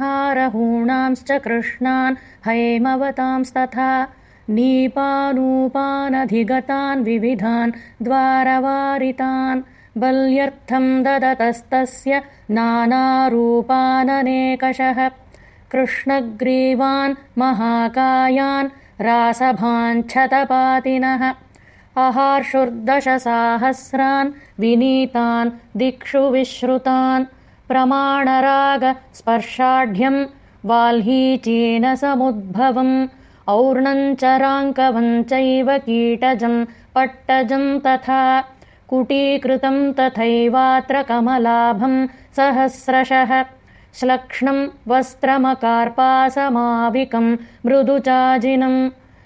हारहूणांश्च कृष्णान् हैमवतांस्तथा नीपानूपानधिगतान् विविधान् द्वारवारितान् बल्यर्थम् ददतस्तस्य नानारूपाननेकषः कृष्णग्रीवान् महाकायान् रासभाञ्छतपातिनः अहार्षुर्दशसाहस्रान् विनीतान् दिक्षु विश्रुतान् प्रमाणरागस्पर्शाढ्यम् वाल्हीचेन समुद्भवम् और्णञ्चराङ्कवम् चैव कीटजम् पट्टजम् तथा कुटीकृतम् तथैवात्र कमलाभम् सहस्रशः। श्लक्ष्णम् वस्त्रमकार्पासमाविकम् मृदुचाजिनम्